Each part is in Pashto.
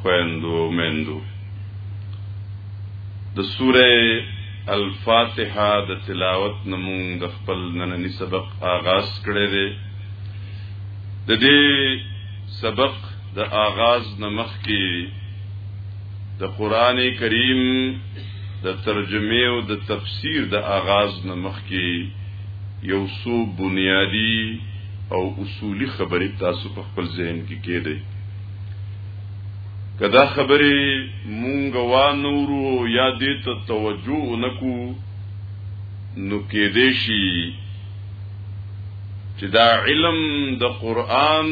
خویندو میندو د سوره الفاتحه د تلاوت نمونږ د خپل نننی سبق آغاز کړی دی د دې سبق د آغاز نمخ کې د قران کریم د ترجمه او د تفسیر د آغاز نمخ کې یو څو بنیادی او اصولی خبرې تاسو په خپل ذهن کې کېدی که دا خبرې مونږ وانورو یا دې ته توجه ونکو نو کېدې شي چې دا علم د قران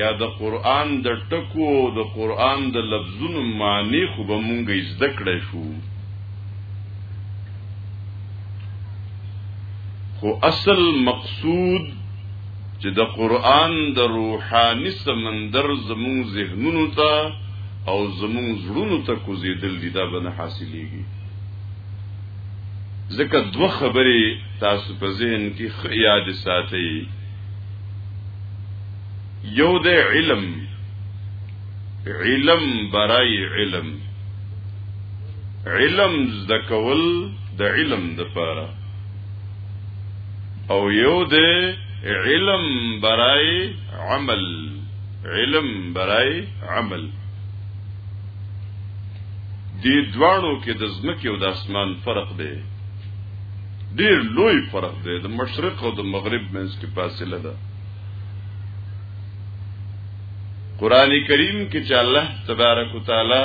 یا د قران د ټکو د قران د لفظونو معنی خو به مونږ زده کړې شو خو اصل مقصود چې د قرآن د روحاني سمندر زمونږ ذهنونو ته او زمونږ زړونو ته کوزیدل دي دا به نه حاصلېږي ځکه دوه خبرې تاسو په ذهن کې ښه یاد ساتئ یو د علم علم برای علم علم زده کول د علم د پاره او یو د علم برای عمل علم برای عمل دی دوانو کې د زمکه او د اسمان فرق دی ډیر لوی فرق دی د مشرق او د مغرب منځ کې فاصله ده قران کریم کې چې الله تبارک وتعالى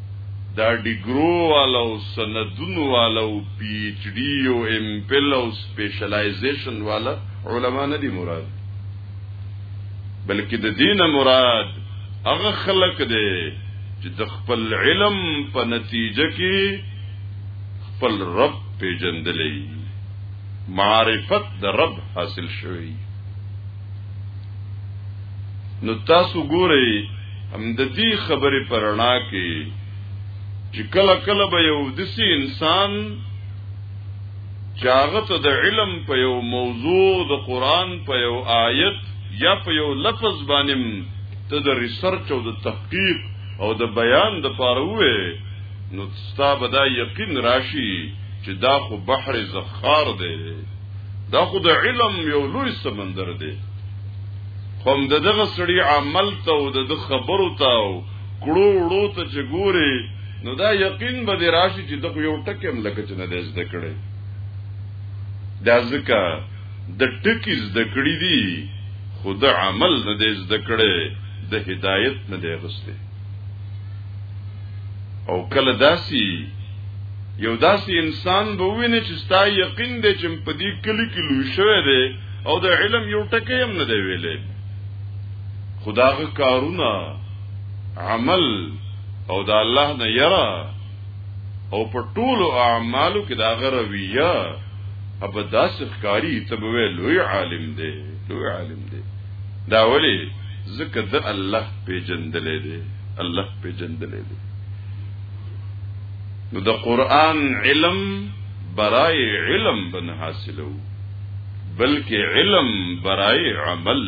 دا ډیګرو والا او سندونو والا او پی ایچ ډی او ایم پل او سپیشلایزیشن والا علما نه دی مراد بلکې د دین مراد هغه خلق دی چې د خپل علم په نتیجه کې خپل رب پیژندلې معرفت د رب حاصل شوی نو تاسو ګورئ هم د دې خبرې پرانا کې چې کله کله به یو دسی انسان چاغت د علم په یو موضوع د قران په یو آیت یا په یو لفظ باندې ته د ریسرچ او د تحقیق او د بیان د پاره وې نو ستابه دا یقین راشي چې دا خو بحر زخار دی دا خو د علم یو لوی سمندر دی خو د دغه سړي عمل ته او د خبرو ته او کړو وړو ته چې ګوري نو دا یقین به دی راشي چې دغه یو ټکی هم لکه چې نه دی زده کړی دا ځکه د ټکی زده کړی دی خو د عمل نه دی زده کړی د هدایت نه دی غوښته او کله داسي یو داسي انسان به ویني چې ستا یقین دی چې په دې کلی کې لوی شوی دی او د علم یو ټکی هم نه دی ویلې خداغه کارونه عمل او د الله نه یرا او په ټولو اعمالو کې دا غرویه ابدا سخکاری ته به لوی عالم دی لوی عالم دی دا ولی ځکه د الله پیجندلې دی الله پیجندلې دی نو د قران علم برای علم بن حاصلو بلکې علم برای عمل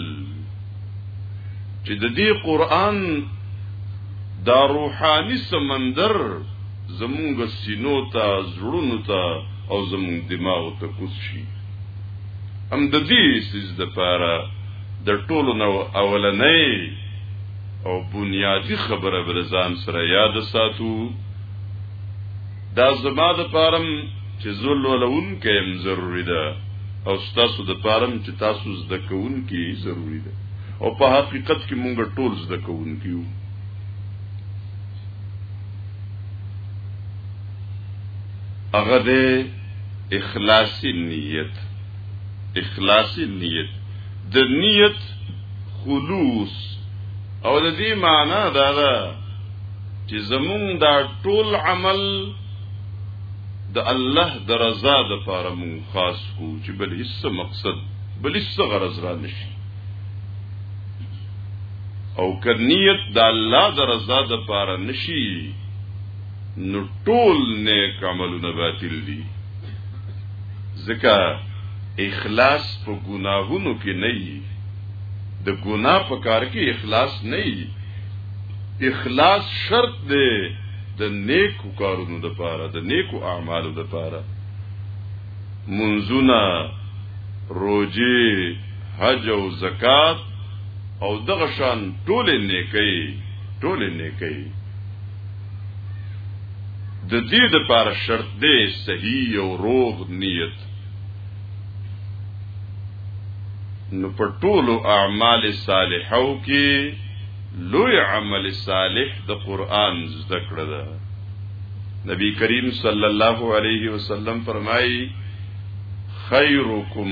چې د دې قران دا روحاني سمندر زمونږ سینو ته زړونو ته او زمونږ دماغ ته کوز شي هم د دې سیز د پاره د ټولو نو اولنې او بنیادی خبره بر ځان سره یاد ساتو دا زما د پارم چې زول ولون کېم ضروری ده او تاسو د پارم چې تاسو زده کوون کې ضروری ده او په حقیقت کې مونږ ټول زده کوون کیو هغه دې اخلاصی نیت اخلاصی نیت د نیت خلوص او د دې معنی دا ده چې زمونږ دا ټول عمل د الله د رضا د پاره مون خاص کو چې بل هیڅ مقصد بل هیڅ غرض را نشي او کنیت د الله د رضا د پاره نشي نو ټول نیک عملونه باطل دي ځکه اخلاص په ګناهونو کې نه وي د ګناه په کار کې اخلاص نه وي اخلاص شرط دی د نیکو کارونو لپاره د نیکو اعمالو لپاره منځونه روزي حج او زکات او دغه شان ټول نیکي ټول نیکي د دې د پاره شرط دی صحیح او روغ نیت نو په ټولو اعمال صالحو کې لوی عمل صالح د قران زده کړه ده نبی کریم صلی الله علیه وسلم فرمایي خیرکم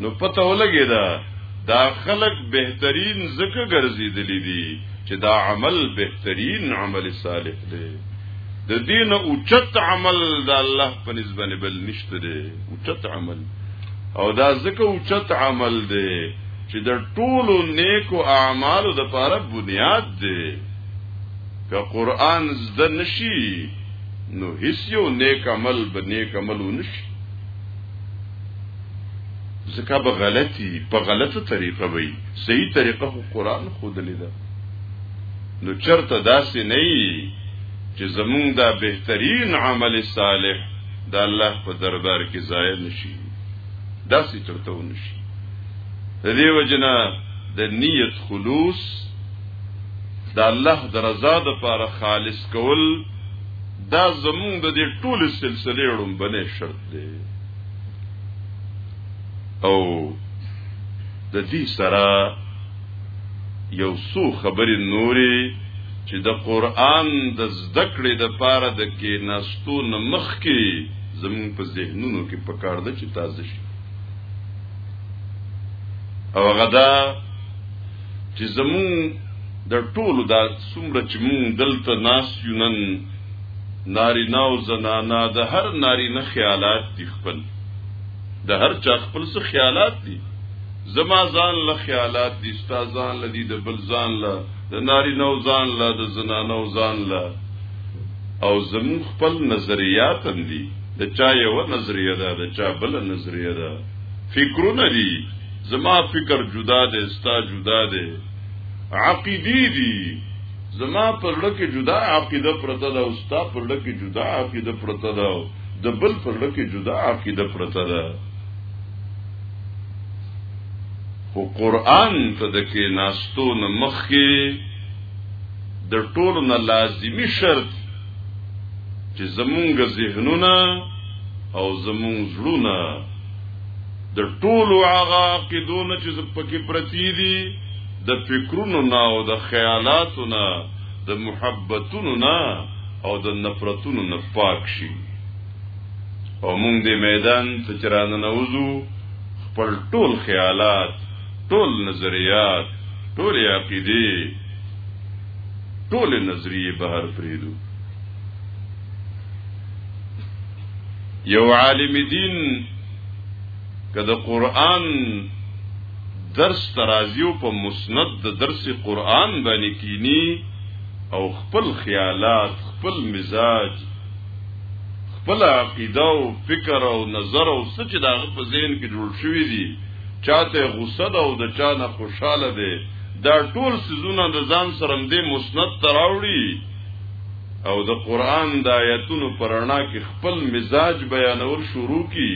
نو پته ولګی دا دا خلق بهترین زکه ګرځیدلی دي چې دا عمل بهترین عمل صالح دی د دین اوچت عمل د الله په نسبت بل نشته دی اوچت عمل او دا زکه اوچت عمل دی چې د ټولو نیکو اعمالو د لپاره بنیاد دی که قران زده نشي نو هیڅ یو نیک عمل به نیک عمل ونشي ځکه به غلطي په غلطه طریقه وي صحیح طریقه خو قران خودلې ده نو چرته داسې نه وي چې زمونږ دا بهترین عمل صالح د الله په دربار کې ضایع نشي داسې چرته ونشي د دې وجنه د نیت خلوص د الله د رضا د لپاره خالص کول دا زمونږ د دې ټولې سلسلې ړومبنې شرط دی او د دې سره یو څو خبرې نورې چې د قران د زده کړې د پاره د کې نستو نمخ کې زمون په ذهنونو کې پکار ده چې تازه شي او غدا چې زمون د ټولو د څومره چې موږ دلته ناست یو نن نارینه او زنانه د هر نارینه خیالات دي خپل د هر چا خپل څه خیالات دي زما ځان له خیالات دي ستا ځان له دي د بل ځان له د نارینه ځان له د زنانه ځان له او زمون خپل نظریات هم دي د چا یو نظریه ده د چا بل نظریه ده فکرونه دي زما فکر جدا ده ستا جدا ده عقیدی دی زما پر لکه جدا عقیده پرته ده او ستا پر لکه جدا عقیده پرته ده د بل پر لکه جدا عقیده پرته ده خو قران ته د کې ناستو نه مخ کې د ټولو نه لازمی شرط چې زمونږ ذهنونه او زمونږ زړونه د ټولو هغه عقیدو نه چې پکې پرتی دي د فکرونو نه او د خیالاتو نه د محبتونو نه او د نفرتونو نه پاک شي او موږ دې میدان ته چرانه نوځو خپل ټول خیالات ټول نظریات ټول عقیده ټول نظریه بهر پریدو یو عالم دین که د قران درس ترازیو په مسند د درس قران باندې کینی او خپل خیالات خپل مزاج خپل عقیده او فکر او نظر او سچ دا په ذهن کې جوړ شوی دی چاته غصه ده او د چا نه خوشاله ده دا ټول سيزونه د ځان سره د مسند تراوړي او د قرآن د آیتونو په رڼا کې خپل مزاج بیانول شروع کی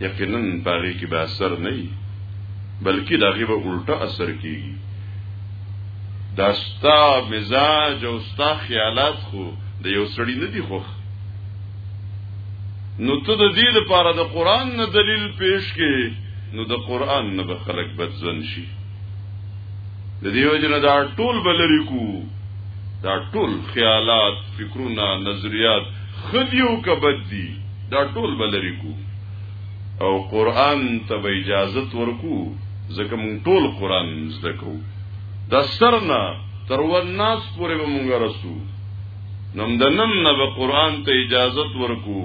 یقینا باغی کې به اثر نه وي بلکې داغه به الټا اثر کیږي دا ستا مزاج او ستا خیالات خو د یو سړی نه دی خوخ نو ته د دې لپاره د قرآن نه دلیل پیش کې نو د قرآن نه به خلک بدزن شي د دې وجنه دا ټول بلری کو دا ټول خیالات فکرونه نظریات خدیو کبد دي دا ټول بلری کو او قران ته به اجازه ورکو ځکه مونږ ټول قران زده کو د سرنا تر وناس پورې به مونږ رسو نم د نن نه به قران ته اجازه ورکو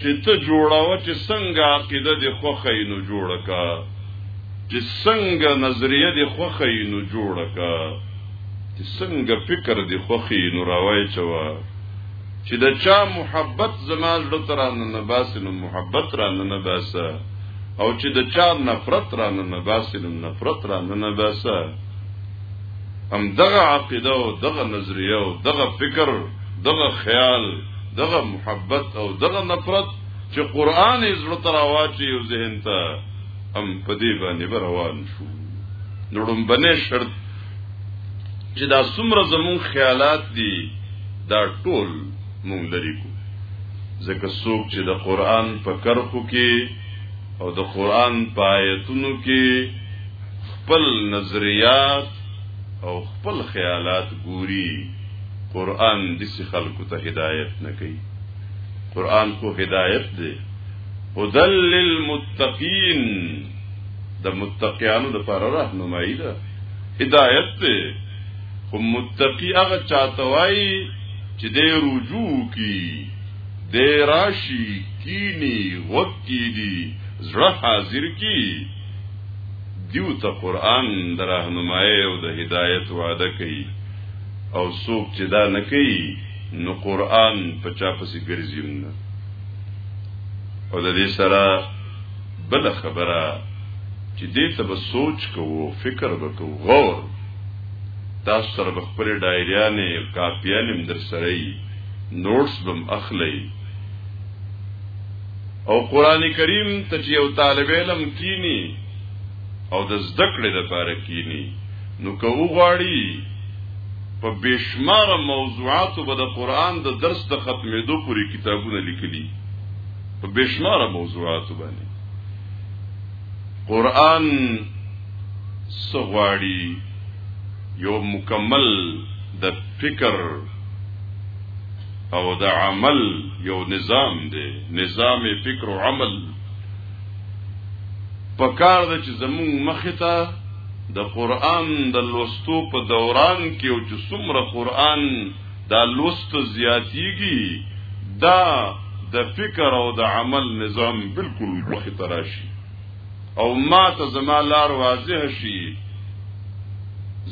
چې ته جوړاوه چې څنګه عقیده د خوخه نو جوړه کا چې څنګه نظریه دې خوښه یې نو جوړه کا چې څنګه فکر دې خوښه یې نو راوای چوا چې د چا محبت زما زړه تر نه باسي نو محبت را نه باسه او چې د چا نفرت را نه باسي نو نفرت را نه باسه هم دغه عقیده او دغه نظریه او دغه فکر دغه خیال دغه محبت او دغه نفرت چې قران یې زړه تر واچي او ذهن ته هم په دې باندې روان شو نړم بنه شرط چې دا څومره زمون خیالات دي دا ټول مونږ لري کو ځکه څوک چې د قران په کرخو کې او د قران په آیتونو کې خپل نظریات او خپل خیالات ګوري قران د خلکو ته هدایت نه کوي قران کو هدایت دی هدل للمتقین د متقیانو د پر راهنمایي ده هدایت ته خو متقی هغه چاته وایي چې د رجوع کی د راشي کینی وکی دی زړه حاضر کی دیو ته قران د راهنمایي او د هدایت وعده کوي او څوک چې دا نه کوي نو قران په چا پسې ګرځیم نه او د دې سره بل خبره چې دې ته به سوچ کوو فکر وکړو غور تاسو سره به خپل ډایریانې کاپیانې در سره یي نوټس بم اخلي او قران کریم ته چې یو طالب علم کینی او د زده کړې لپاره کینی نو که وغواړي په بشمار موضوعاتو به د قران د درس د ختمېدو پورې کتابونه لیکلي په بشمار موضوعاتو باندې قران سغواړي یو مکمل د فکر او د عمل یو نظام دی نظام فکر او عمل پکار د چې زمون مخ ته د قران د لوستو په دوران کې او چې څومره قران دا لوست زیاتیږي دا د فکر او د عمل نظام بالکل مخ تراشي او ما ته زما لار واضح شي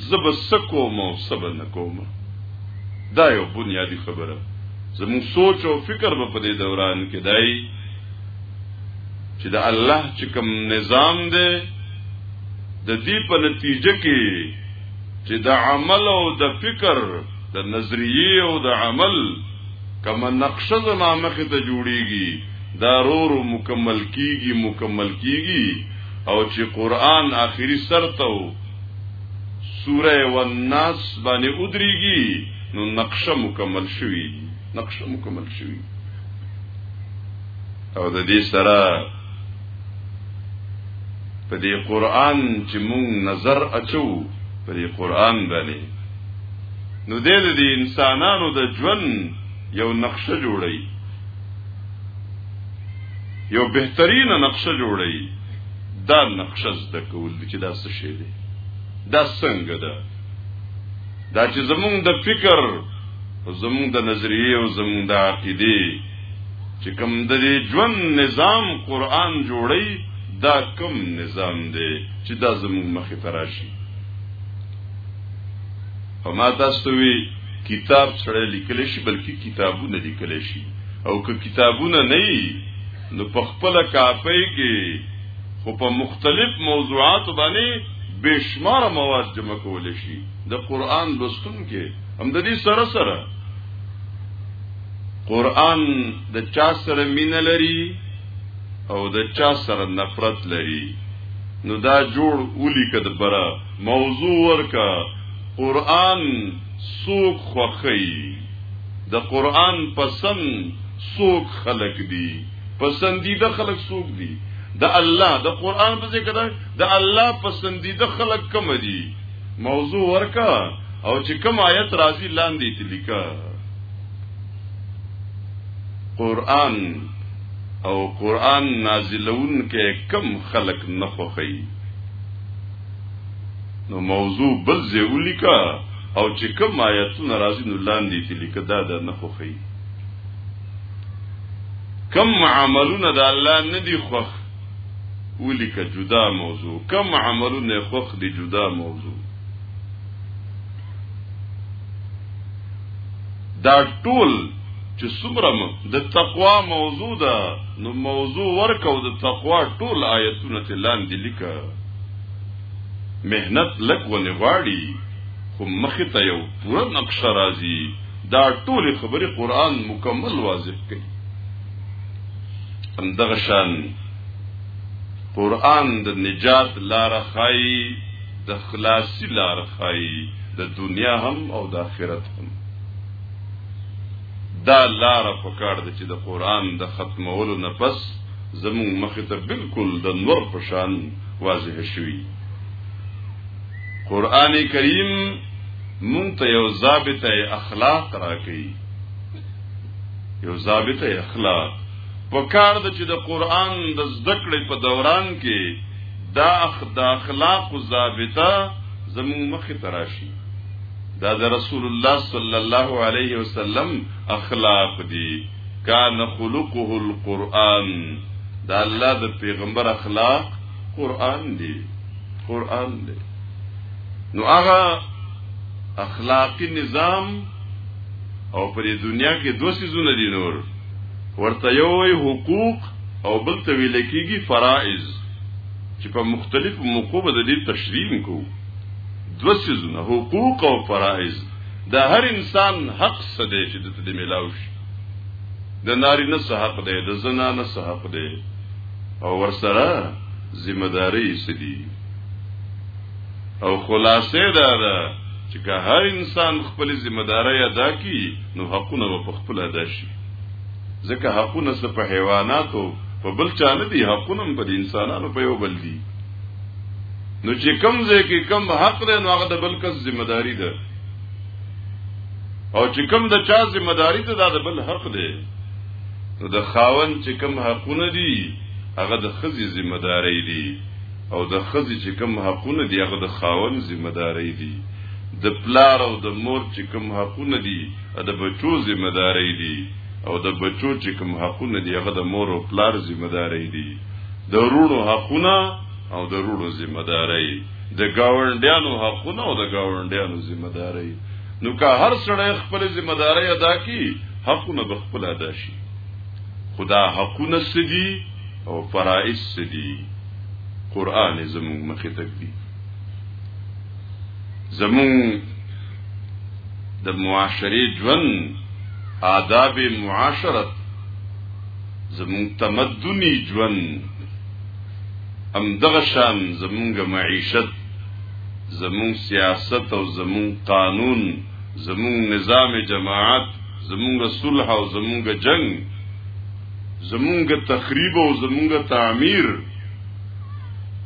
زب سکوم او سب نکوم دا یو بنیادی خبره زمو سوچ او فکر به په دې دوران کې دای چې د الله چې کوم نظام دی د دې په نتیجه کې چې د عمل او د فکر د نظریه او د عمل کما نقشه زما مخ ته جوړیږي دا رور مکمل کیږي مکمل کیږي او چې قران آخري سر ته سوره والناس باندې ودرېږي نو نقشه مکمل شوي نقشه مکمل شوي او د دې سره په دې قران چې مونږ نظر اچو په دې قران باندې نو دې د انسانانو د ژوند یو نقشه جوړي یو بهترین نقشه جوړي دا نقشه زده کول چې دا څه شی دی دا څنګه ده دا چې زمونږ د فکر زمونږ د نظریه او زمونږ د عقیده چې کوم د ژوند نظام قران جوړي دا کوم نظام دی چې دا زموږ مخې ته راشي او ما تاسو وی کتاب سره لیکل شي بلکې کتابونه لیکل شي او که کتابونه نه نو په خپل کاپي کې خو په مختلف موضوعات باندې بشمار مواد جمع کول شي د قران لوستونکو هم د دې سره سره قران د چا سره مینه لري او د چا سره نفرت لري نو دا جوړ اولی کده برا موضوع ورکا قران سوق خوخی د قران پسند سوق خلق دی پسندیده خلق سوق دی د الله د قران په ذکر د الله پسندیده خلق کم دی موضوع ورکا او چې کوم آیت راځي لاندې تلیکا قران او قران نازلون کې کم خلق نه خوخی نو موضوع بل ځای ولیکا او چې کم آیتونه راځي نو لاندې تی لیکه دا دا نه خوخی کم عملونه د الله نه دی خوخ ولیکه جدا موضوع کم عملونه خوخ دی جدا موضوع دا ټول چې څومره د تقوا موضوع ده نو موضوع ورکو د تقوا ټول آیتونه ته لاندې لیکه مهنت لک ونی غواړي خو مخې ته یو پوره نقشه راځي دا ټول خبرې قران مکمل واضح کوي همدغه شان قران د نجات لار خای د خلاصي لار خای د دنیا هم او د آخرت هم دا لار په کار د چې د قران د ختمولو نه پس زموږ مخ ته بالکل د نور په شان واضح شوی قران کریم مونږ ته یو ضابط اخلاق راکړي یو ضابط اخلاق په کار د چې د قران د زده کړې په دوران کې دا د اخلاق ضابطه زموږ مخې ته راشي دا د رسول الله صلی الله علیه وسلم اخلاق دي کان خلقه القرآن دا الله د پیغمبر اخلاق قرآن دی قرآن دی نو هغه اخلاقی نظام او پر دنیا کې دوه سيزونه دي نور ورته یو حقوق او بل ته ویل کېږي فرائض چې په مختلفو موقعو به د دې تشریح کوو دو سيزونه حقوق او فرایض د هر انسان حق څه دی چې دته د ملاو شي د ناری نه څه حق دی د زنا نه څه حق دی او ورسره ذمہ داری سدي او خلاصې دا ده چې که هر انسان خپل ذمہ داری ادا کړي نو حقونه به خپل ادا شي ځکه حقونه څه په حیواناتو په بل چا نه دي حقونه هم په انسانانو په یو بل دي نو چې کم ځای کې کم حق دی نو هغه د بل کس ذمہ داری ده او چې کم د چا ذمہ داری ده دا د بل حق دی نو د خاون چې کم حقونه دي هغه د خزي ذمہ داری دي او د خزي چې کم حقونه دي هغه د خاون ذمہ داری دي د پلار او د مور چې کم حقونه دي د بچو ذمہ داري دي او د بچو چې کوم حقونه دي هغه د مور او پلار ذمہ داري دي د روړو حقونه او د روړو ذمہ داري د گاونډیانو حقونه او د گاونډیانو ذمہ داري نو که هر سړی خپل ذمہ داري ادا کړي حقونه به خپل ادا شي خدا حقونه سدي او فرائض سدي قران زموږ مخې ته دي زموږ د معاشري ژوند آداب معاشرت زمون تمدنی ژوند ام دغه شان زمونږ معیشت زمون سیاست او زمون قانون زمون نظام جماعت زمون صلح او زمون جنگ زمون تخریب او زمون تعمیر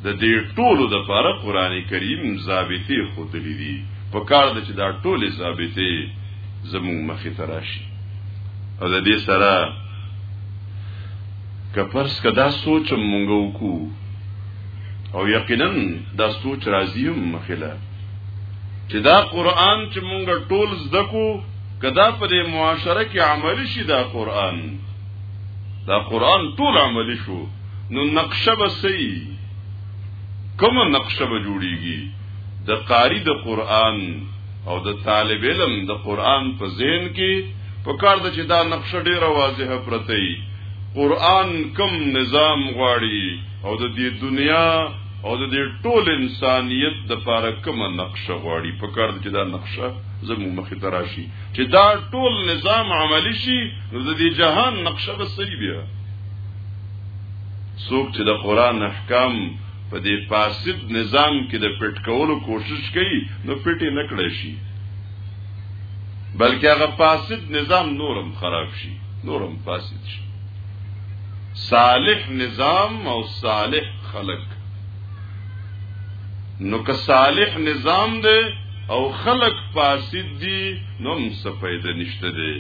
د دې ټولو د لپاره قران کریم ضابطې خودلې دي په کار ده چې دا ټولې ضابطې زموږ مخې ته راشي او د دې سره که پرس که دا سوچ مونږ وکړو او یقینا دا سوچ راځي هم مخې له چې دا قران چې مونږ ټول زده کو کدا په دې معاشره کې عملی شي دا قران دا قران ټول عملی شو نو نقشه به سي کوم نقشه به جوړیږي د قاري د قرآن او د طالب علم د قرآن په ذهن کې په کار ده چې دا نقشه ډیره واضحه پرته وي قرآن کم نظام غواړي او د دې دنیا او د دې ټول انسانیت د پاره کومه نقشه غواړي په کار چې دا نقشه زموږ مخې ته راشي چې دا ټول نظام عملی شي نو د دې جهان نقشه به صحیح بیا څوک چې د قران احکام په دې فاسد نظام کې د پټ کولو کوشش کوي نو پټ نه کړی شي بلکې هغه فاسد نظام نورم خراب شي نورم فاسد شي صالح نظام او صالح خلق نو که صالح نظام دی او خلق فاسد دي نو هم څه پیدا نشته دی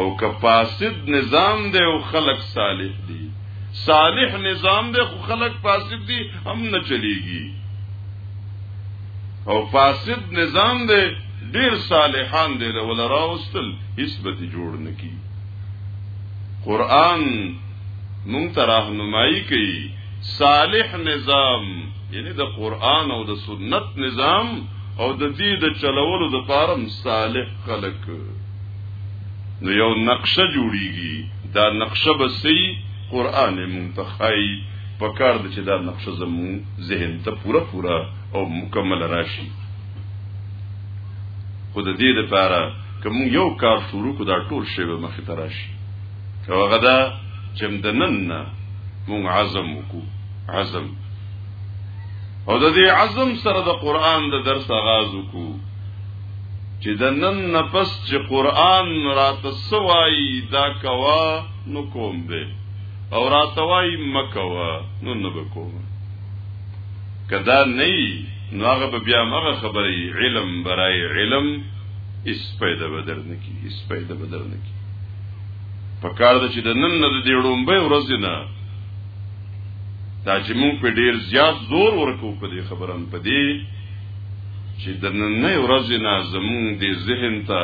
او که فاسد نظام دی او خلق صالح دي صالح نظام دی خو خلک فاسد دي هم نه چلیږي او فاسد نظام دی ډیر صالحان دی له ولرا واستل هیڅ به جوړ نکی قران مونږ ته راهنمایي کوي صالح نظام یعنی د قران او د سنت نظام او د دې د چلولو د پاره صالح خلک نو یو نقشه جوړیږي دا نقشه به سي قران مونږ ته خای په کار د چې دا نقشه زمو ذهن ته پوره پوره او مکمل راشي خو د دې لپاره کوم یو کار شروع کو دا ټول شی به مخ ته راشي او هغه دا چې د نن نه مونږ عزم وکړو عزم او د دې عزم سره د قران د درس آغاز وکړو چې د نن نفس چې قران راته سوای دا کوا نو کوم دی او راته وای مکوا نو نه وکوم کدا نه نو هغه بیا مغه خبره علم برای علم اس پیدا بدر نکی اس پیدا بدر نکی په کار د چې د نن نه د دې ډومبه ورځ نه دا چې مونږ په ډیر زیات زور ورکو په دې خبرم په دې چې د نننې ورځې نه زمونږ د ذهن ته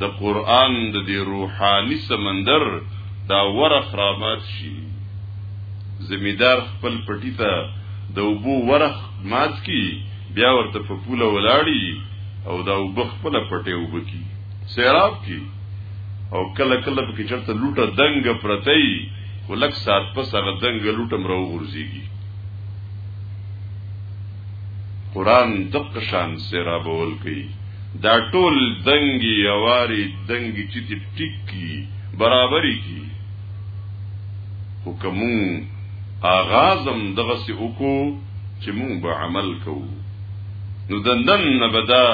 د قران د دې روحاني سمندر دا ورخ رامات شي زمیدار خپل پټی ته د وبو ورخ مات کی بیا ورته په پوله ولاړی او دا وب خپل پټه وب کی سیراب کی او کله کله په کې چرته لوټه دنګ پرتې خلک سات پس هغه دنګ لوټم راو غورځيږي قرآن دقه شان سیرابول کوي دا ټول دنګي یواري دنګي چې تی ټیک کی برابرې کی خو کومو آغازم دغه سی وکړو چې مونږ به عمل کوو نو د نن نه بدا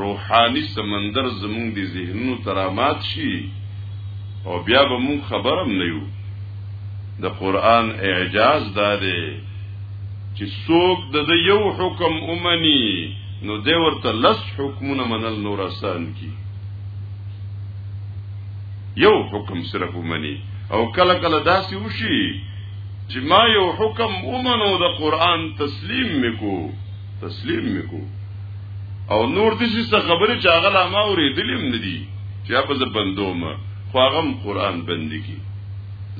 روحاني سمندر زمونږ د ذهنونو ترامات شي او بیا به مونږ خبرم نه یو د قران اعجاز دا دی چې څوک د یو حکم اومني نو دی ورته لس حکمونه منل نور آسان کی یو حکم صرف اومني او کله کله داسې وشي چې ما یو حکم اومنو د قران تسلیم میکو تسلیم میکو او نور دې څه خبره چې هغه لا ما اورېدلم ندي چې په زبندومه خو هغه قران بندګي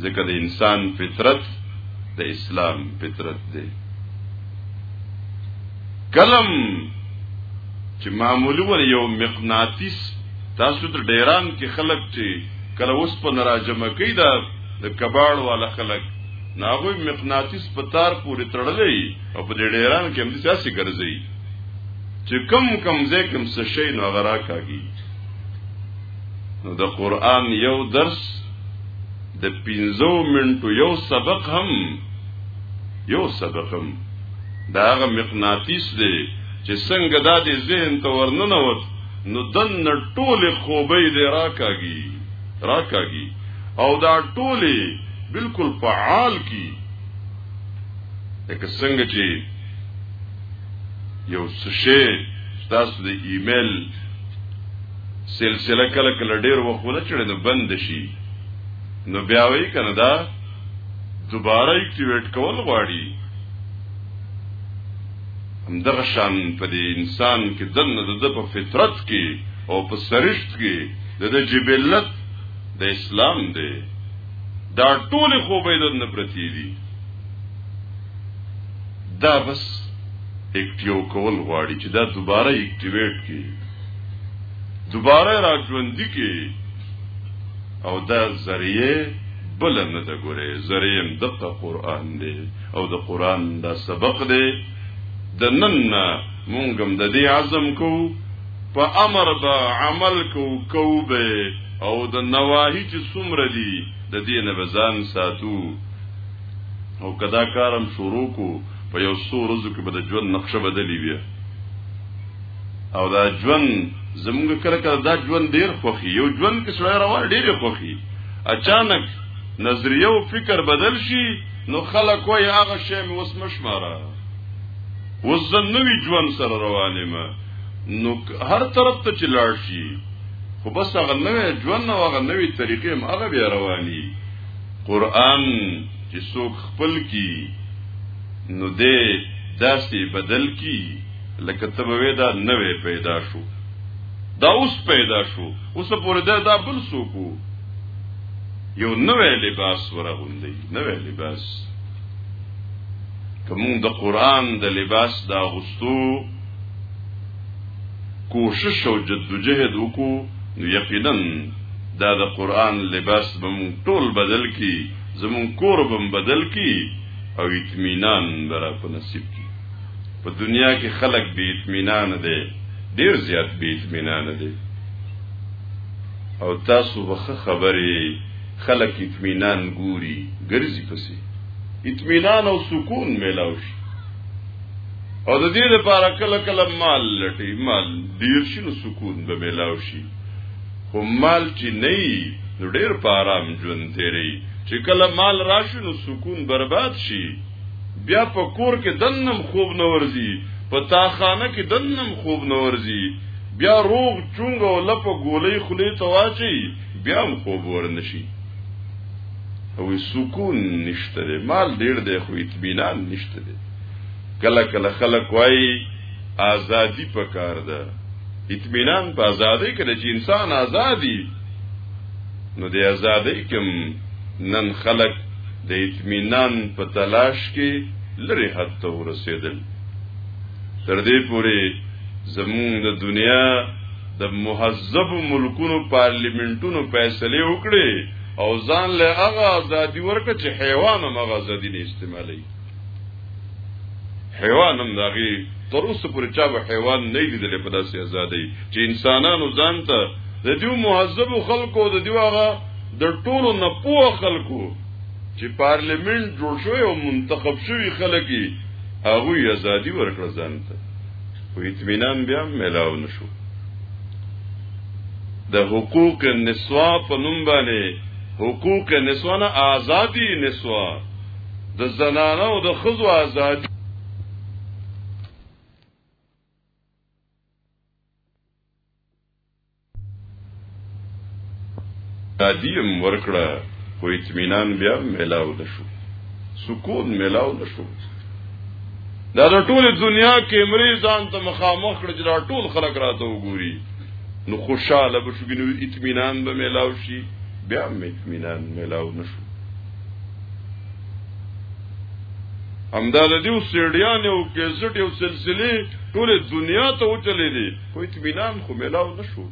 ځکه د انسان فطرت د اسلام فطرت دی کلم چې معمولی ور یو مغناطیس تاسو د ډیران کې خلک چې کله اوس په نراجمه کې دا د کباړ والا خلک ناغوی مغناطیس په تار پورې تړلې او په ډیران کې هم سیاسي ګرځي چې کم کم ځای کم څه شي نو غرا کوي نو د قران یو درس د 15 منټو یو سبق هم یو سبق هم دا هغه مقناطیس دی چې څنګه دا د ذهن ته ورننه وت نو دن ټول خوبې دی راکاږي راکاږي او دا ټولې بالکل فعال کی لکه څنګه چې یو څه شی تاسو د ایمیل سلسله کله کله ډیر وخت ونه چړې نو بند شي نو بیا وی کنه دا دوباره اکټیویټ کول غواړي هم دغه شان په دې انسان کې دنه د په فطرت کې او په سرشت کې د د جبلت د اسلام دی دا ټول خو به دنه پرتی دي دا بس اکټیو کول غواړي چې دا دوباره اکټیویټ کړي دوباره را ژوندي کې او دا ذریعه بل نه ده ګوره ذریعه دغه قران دی او د قران دا سبق دی د نن نه مونږم د دې عزم کو په امر به عمل کو کو به او د نواهی چې څومره دي د دې نه بزان ساتو او کدا کارم شروع کو په یو څو ورځو کې به د ژوند نقشه بدلی وي او دا ژوند زمونږ کله کله دا ژوند ډیر خوخي یو ژوند کې سړی روان ډیر خوخي اچانک نظریه او فکر بدل شي نو خلک وایي هغه شی مې اوس مشماره اوس زه نوی ژوند سره روان یم نو هر طرف ته چې لاړ شي خو بس هغه نوی ژوند او هغه نوی طریقې هم هغه بیا رواني قران چې څوک خپل کی نو دې داسې بدل کی لکه ته به وې دا نوې پیدا شو دا اوس پیدا شو اوس پورې دا دا بل څوک یو نوې لباس ورغوندي نوې لباس کوم د قران د لباس دا غستو کوشش او جدوجہد وکړو نو یقینا دا د قران لباس بم ټول بدل کی زمون کور بم بدل کی او اطمینان برا په نصیب کی په دنیا کې خلک بې اطمینان دي ډیر زیات بې اطمینان دي او تاسو وخه خبرې خلک اطمینان ګوري ګرځي پسې اطمینان او سکون میلاو شي او د دې لپاره کله کله مال لټي مال ډیر شي نو سکون به میلاو شي خو مال چې نه نو ډیر په آرام ژوند تیری چې کله مال راشي نو سکون برباد شي بیا په کور کې دنم خوب نه ورځي په تاخانه کې دنم خوب نه ورځي بیا روغ چونګ او لپه ګولې خلې ته واچي بیا هم خوب ورنشي او سکون نشته دی مال ډیر دی خو اطمینان نشته دی کله کله خلک وایي ازادي پکار ده اطمینان په ازادۍ کې چې انسان ازادي نو د ازادۍ کوم نن خلق د اطمینان په تلاش کې لري حتی ورسېدل تر دې پورې زمون د دنیا د مهذب ملکونو پارلیمنتونو فیصله وکړي او ځان له هغه ازادي ورکړي چې حیوان هم هغه ازادي نه استعمالوي حیوان هم داغي تر اوسه پورې چا به حیوان نه لیدلې په داسې ازادۍ چې انسانانو ځان ته د دیو مهذبو خلکو د دیو هغه د ټولو نه پوه خلکو چې پارلیمنت جوړ شوی او منتخب شوی خلک یې هغوی ازادي ورکړه ځان ته خو اطمینان بیا هم میلاو نه شو د حقوق نسوا په نوم باندې حقوق نسوا نه ازادي نسوا د زنانه او د خزو آزادی تادیم ورکړه خو اطمینان بیا ملاو نشو سکون ملاو نشو دا د ټوله دنیا کیمرې ځان ته مخامخ کړ چې دا ټول خلک راته وګوري نو خوشاله بشو نو اطمینان به ملاو شي بیا اطمینان ملاو نشو همدا د دیو سیډیان او کیسټ او سلسله ټول دنیا ته وچلې دي کوئی اطمینان خو ملاو نشو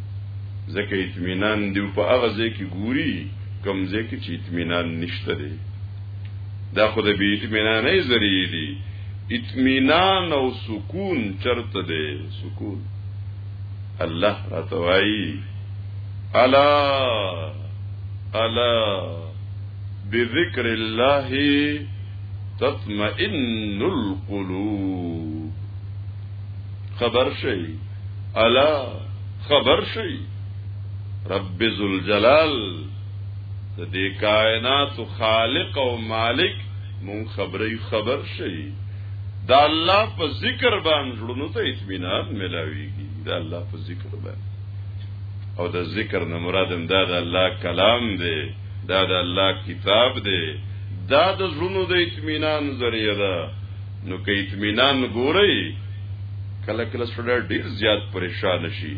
ځکه اطمینان دی په هغه ځای کې ګوري کم ځای کې چې اطمینان نشته دی دا خو د بی اطمینان نه ذریعہ دی اطمینان او سکون چرته دی سکون الله راتوای الا الا بذکر الله تطمئن القلوب خبر شي الا خبر شي رب ذوالجلال د دې کائنات خالق او مالک مون خبرې خبر شي دا الله په ذکر باندې ژوند ته اطمینان ملاويږي دا الله په ذکر باندې او د ذکر نه مراد هم دا د الله کلام دی دا د الله کتاب دی دا د زړونو د اطمینان ذریعہ ده نو که اطمینان ګورئ کله کله سره ډیر زیات پریشان شي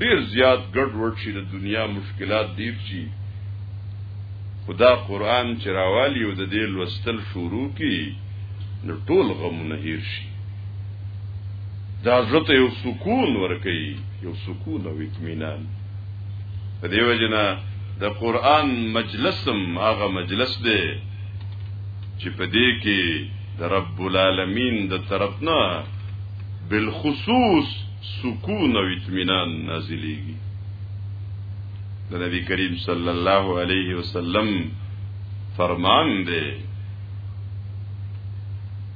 ډیر زیات ګډ وډ شي د دنیا مشکلات ډیر شي خدا قران چراوالی او د دې لوستل شروع کی نو ټول غمونه هیر شي دا زړه ته یو سکون ورکي یو سکون او اطمینان په دې وجنه د قران مجلسم هغه مجلس دی چې په دې کې د رب العالمین د طرفنا بالخصوص سکون او اطمینان نازلېږي د نبی کریم صلی الله علیه وسلم فرمان دی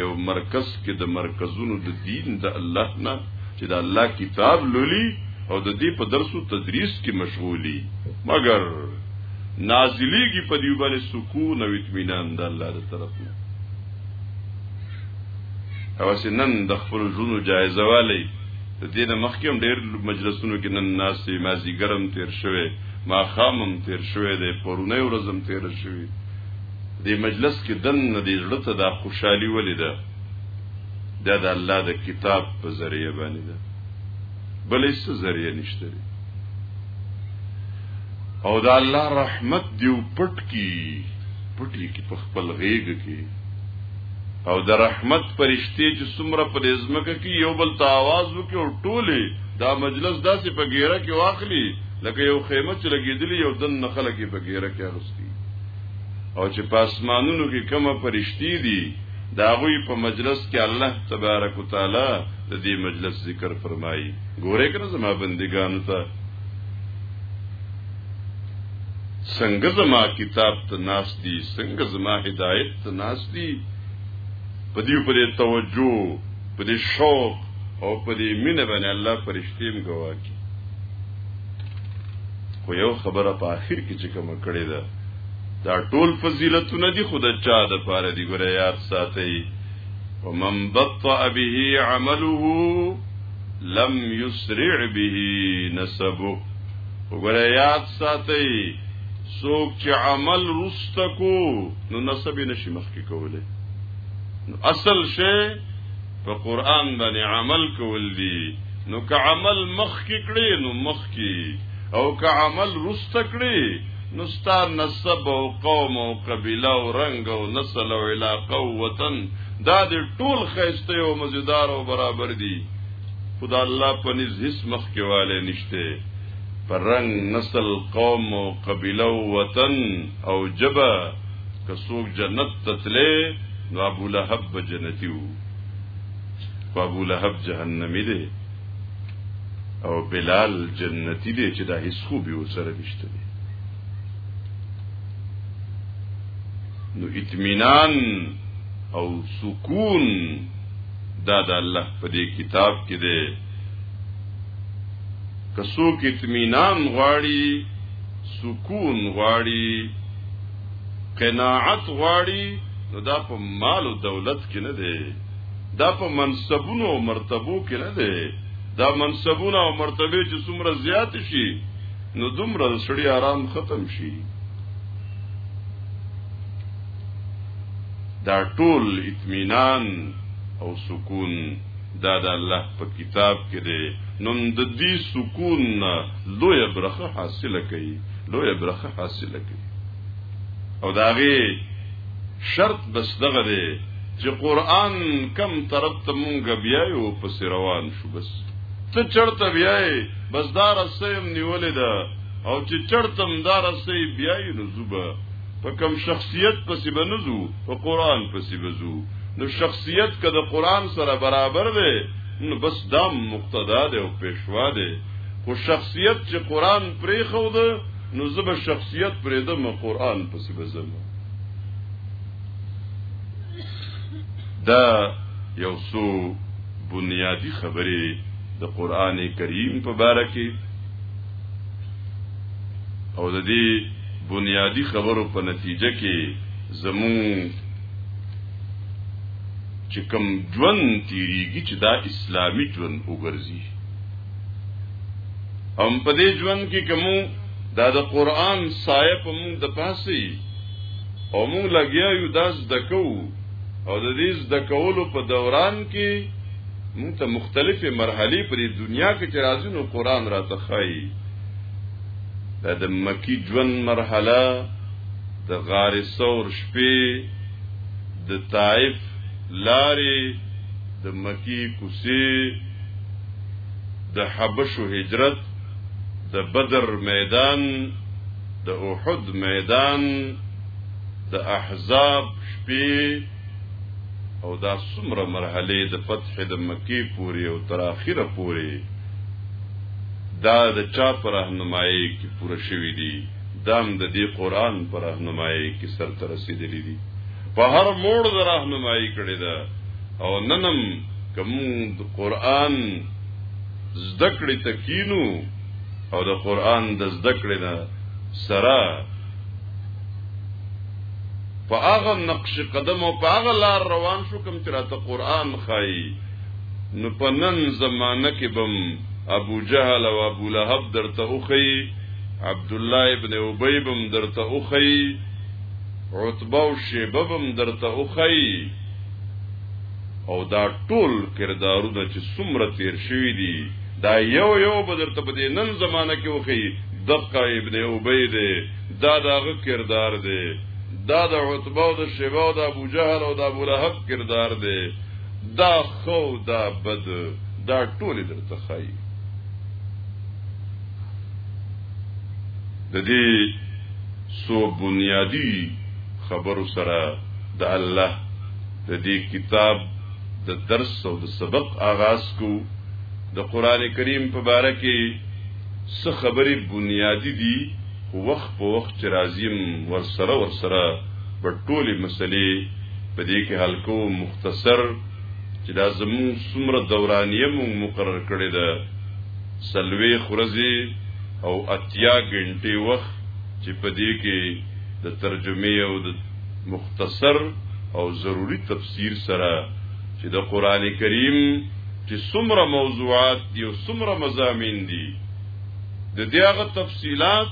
یو مرکز کې د مرکزونو د دین د الله نه چې د الله کتاب لولي او د دې په درسو تدریس کې مشغولي مګر نازلیږي په دې باندې سکون او اطمینان د الله تر طرف نه او سنن د خپل ژوند جایزه والی د دې نه مخکې هم ډېر مجلسونو کې نن ناس یې مازی ګرم تیر شوه ما خامم تیر شوه د پرونی ورځم تیر شوه دې مجلس کې دننه دې زړه ته دا خوشحالي ولې ده دا د الله د کتاب په ذریعه باندې ده بل هیڅ ذریعه نشته او دا الله رحمت دیو پټ کی پټی کی په خپل غیګ کی او د رحمت پرشته چې څومره په ځمکه کې یو بل ته आवाज وکي او ټوله دا مجلس داسې په ګیره کې واخلي لکه یو خیمه چې لګیدلی یو دن خلک په ګیره کې اغستی او چې په اسمانونو کې کوم فرشتي دي دا غوي په مجلس کې الله تبارک وتعالى د دې مجلس ذکر فرمایي ګوره کنه زما بندګانو ته څنګه زما کتاب ته ناس دي څنګه زما هدایت ته ناس دي په دې په توجه په دې شوق او په دې مینه باندې الله فرشتي هم گواکي خو یو خبره په اخر کې چې کوم کړی ده دا ټول فضیلتونه دي خود چا د پاره دي ګره یاد ساتي ومن بطأ به عمله لم يسرع به نسبه وګره یاد ساتي څوک چې عمل رستکو نو نسب نشي مخکې کوله نو اصل شی په قران باندې عمل کول دي نو که عمل مخکې کړي نو مخ کی او که عمل رست کړي نو ستا نسب او قوم او قبیله او رنگ او نسل او علاقه او وطن دا د ټول خیسته او مزیدار او برابر دي خدا الله پنځ هیڅ مخ کې والے نشته پر رنگ نسل قوم او قبیله او وطن او جبه که څوک جنت تتله نو ابو لهب جنتی وو ابو لهب جهنمی دی او بلال جنتی دی چې دا هیڅ خو به سره نشته دی نو اطمینان او سکون دا د الله په دې کتاب کې دی کسو کې اطمینان غواړي سکون غواړي قناعت غواړي نو دا په مال او دولت کې نه دی دا په منصبونو او مرتبو کې نه دی دا منصبونه او مرتبه چې څومره زیات شي نو دومره سړی آرام ختم شي دا ټول اطمینان او سکون دا د الله په کتاب کې دی نو د دې سکون لوی برخه حاصله کړي لوی برخه حاصله کړي او داغه شرط بس دغه دی چې قران کم طرف ته مونږ بیا یو پس روان شو بس ته چرته بیاي بس دا رسیم نیولې ده او چې چرتم دا رسې بیاي نو زوبه په کم شخصیت پسې بنزو په قران پسې بزو نو شخصیت کده قران سره برابر ده نو بس دام مقتدا ده او پېښوا ده خو شخصیت چې قران پرې خو ده نو زبه شخصیت پرې ده مې قران پسې بزم دا یو څو بنیادی خبرې د قران کریم په باره کې او د دې بنیادی خبرو په نتیجه کې زمون چې کم ژوند تیریږي چې دا اسلامی ژوند وګرځي هم په دې ژوند کې کوم دا د قران سایه په موږ د پاسي او موږ لګیا یو دا زده کوو او د دې زده کولو په دوران کې موږ ته مختلفې مرحلې په دنیا کې چې راځي نو قران راته ښایي دا د مکی ژوند مرحله د غار ثور شپې د طائف لارې د مکی کوسي د حبشو هجرت د بدر میدان د احد میدان د احزاب شپې او دا څومره مرحله د فتح د مکی پوری او تر اخره پوری دا د چا پر راهنمایي کې پوره شوې دي دام د دې قران پر راهنمایي کې سر ته رسیدلې دي په هر موړ د راهنمایي کړې ده او ننم کوم قران زده کړې تکینو او د قران د زده کړې نه سره په هغه نقش قدم او په هغه لار روان شو کوم چې راته قران خای نو په نن زمانہ کې بم ابو جهل او ابو لهب درته اوخی عبد الله ابن ابی بم درته اوخی عتبه او شیبه بم درته اوخی او دا ټول کردارونه چې څومره تیر شوي دي دا یو یو به درته په دې نن زمانه کې وښیي دقه ابن ابی دی دا د هغه کردار دی دا د عتبه او د شیبه او د ابو جهل او د ابو لهب کردار دی دا خو دا بد دا ټول درته ښایي د دې سو بنیادی خبرو سره د الله د دې کتاب د درس او د سبق آغاز کو د قران کریم په باره کې څه خبرې بنیادی دي خو وخت په وخت چې راځیم ورسره ورسره په ټولې مسلې په دې کې حل کو مختصر چې دا زمون څومره دورانیه مون مقرر کړی ده سلوي خورزي او اتیا غنټه وخت چې په دې کې د ترجمه او د مختصر او ضروری تفسیر سره چې د قران کریم چې څومره موضوعات دي او څومره مزامین دي د دې هغه تفصيلات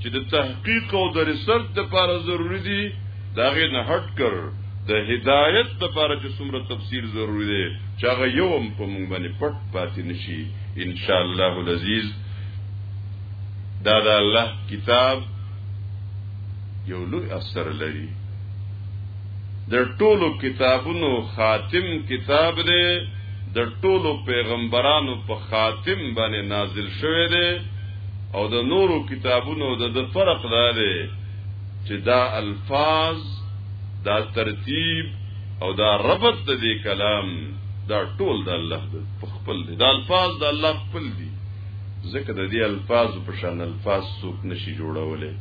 چې د تحقیق او د ریسرچ لپاره ضروری دي دا غي نه هټ کر د هدایت لپاره چې څومره تفصیل ضروری دی چې هغه یو هم په مونږ باندې پټ پاتې نشي ان شاء الله العزيز دا د الله کتاب یو لوی اثر لري د ټولو کتابونو خاتم کتاب دی د ټولو پیغمبرانو په خاتم باندې نازل شوی دی او د نورو کتابونو د د فرق دا دی چې دا الفاظ دا ترتیب او دا ربط د دې کلام دا ټول د الله په خپل دی دا الفاظ د الله خپل دی ځکه د دې الفاظو په شان الفاظ څوک نشي جوړولی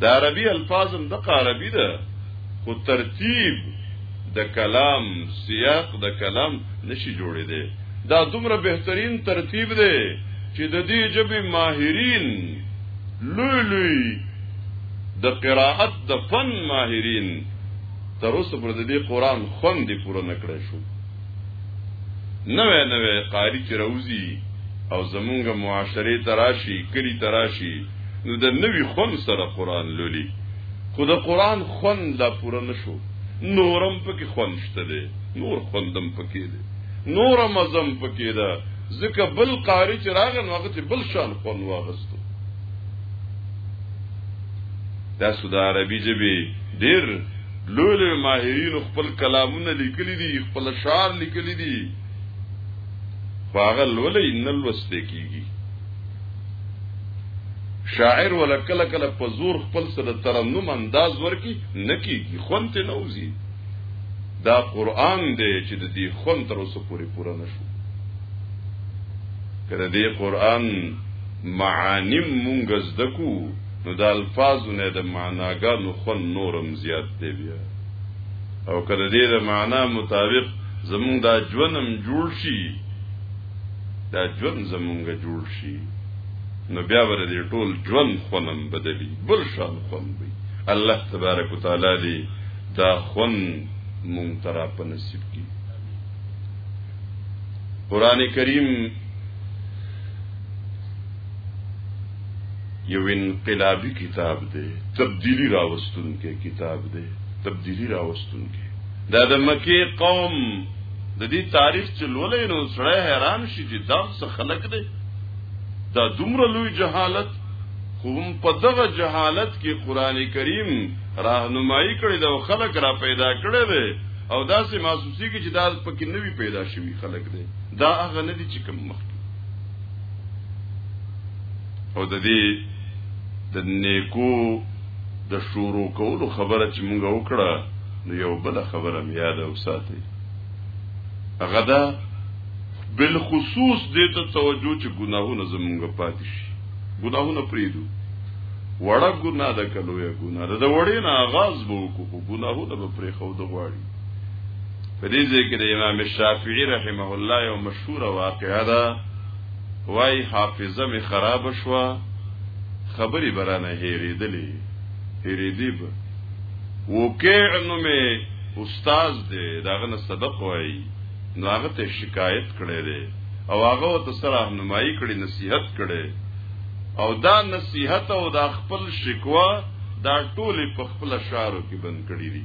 د عربي الفاظ هم دغه عربي ده خو ترتیب د کلام سیاق د کلام نشي جوړې دی دا دومره بهترین ترتیب دی چې د دې ژبې ماهرین لوی لوی د قراءت د فن ماهرین تر اوسه پر دې قران خوند پوره نکړی شو نوی نوی قاری چې راوځي او زمونږ معاشره ته راشي کلی ته راشي نو د نوی خون سره قران لولي خو د قران خون لا پوره نشو نورم پکې خون شته دی نور خوندم پکې دی نور مزم پکې ده ځکه بل قاری چې راغن وخت بل شان خون واغستو دا سود عربي جبي ډیر لوی لوی ماهرینو خپل کلامونه لیکلي دي خپل اشعار لیکلي دي خو هغه لولئ نه لوستی کېږي شاعر ولا کله کله په زور خپل سره ترنم انداز ورکی نه کېږي خوند ته نه وځي دا قرآن دی چې د دې خوند تر اوسه پورې پوره نه شو که د دې قرآن معانیم مونږ زده کوو نو د الفاظو نه د معناګانو خوند نورم زیات دی بیا او که د دې د معنا مطابق زمونږ دا ژوندم جوړ شي دا ژوند زمونږ جوړ شي نو بیا ور دې ټول ژوند خونم بدلی بل شان خون وي الله تبارک وتعالى دې دا خون مونږ ترا په نصیب کړي قران کریم یو انقلابی کتاب دی تبدیلی راوستون کې کتاب دی تبدیلی راوستون کې دا د مکی قوم د دې تاریخ چې لولې نو سره حیران شي چې دا څه خلق دی دا دومره لوی جهالت کوم په دغه جهالت کې قران کریم راهنمایي کړی دا خلق را پیدا کړی دی او دا سه محسوسي کې چې دا پکې نوی پیدا شوی خلق دی دا هغه نه دي چې کوم مخکې او د دې د نیکو د شروع کولو خبره چې موږ وکړه نو یو بل خبره مې یاد او ساتي هغه دا بل خصوص دې ته توجه چې ګناهونه زمونږ پاتې شي ګناهونه پریدو وړه ګناه ده کلوې ګناه ده د وړې نه آغاز به وکړو ګناهونه به پرې خو د غواړي په دې ځای کې د امام شافعي رحمه الله یو مشهور واقعه ده وای حافظه می خراب شوه خبرې برانه هېرېدلې هېرېدې به وکیع نو می استاد دی داغه نه سبق وای نو هغه ته شکایت کړی دی او هغه ته سره راهنمایي کړي نصيحت کړي او دا نصيحت او دا خپل شکوا دا ټول په خپل شعرو کې بند کړی دي